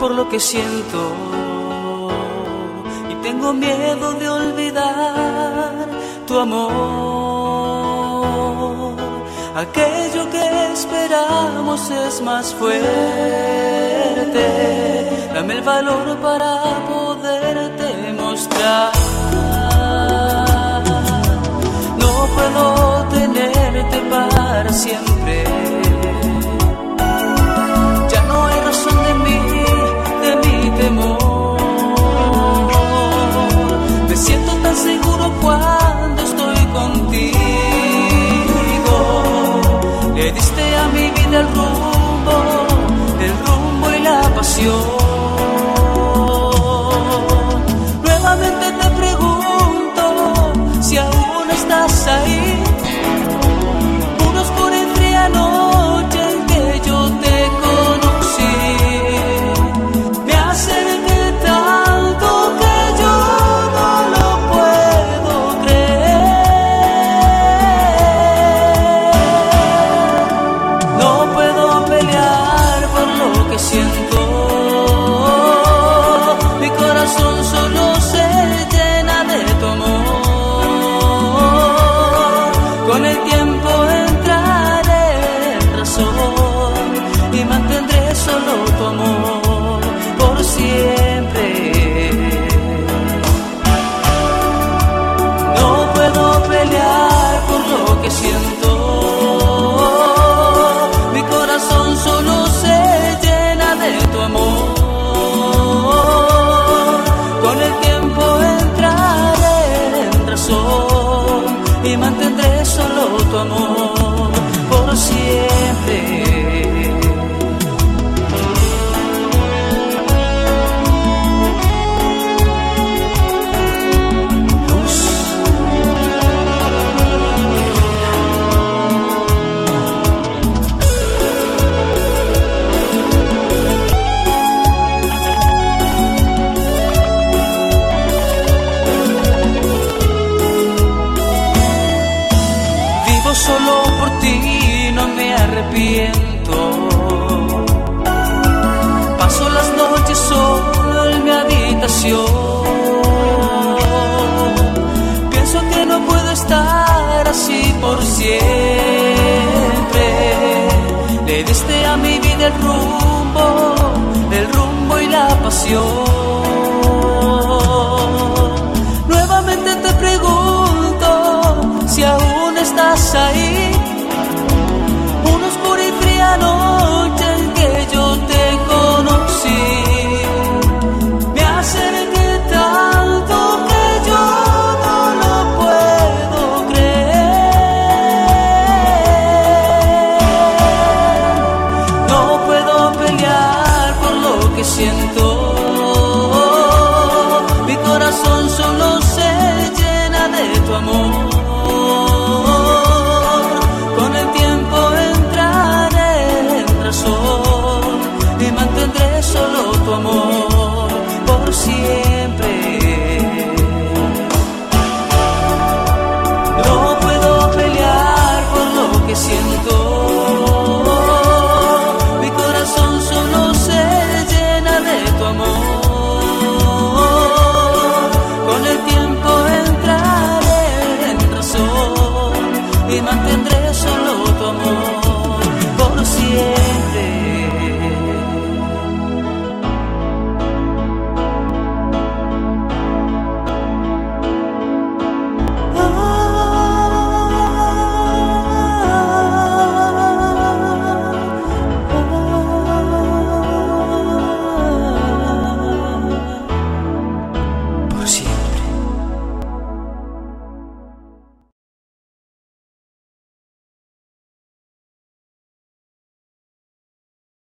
por lo que siento y tengo miedo de olvidar tu amor. Aquello que esperamos es más fuerte. Dame el valor para poderte mostrar. No puedo te Pienso que no puedo estar así por siempre. Le diste a mi vida el rumbo, el rumbo y la pasión. que mantendré solo tu amor por siempre.